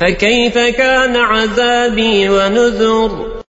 فكيف كان عذابي ونذر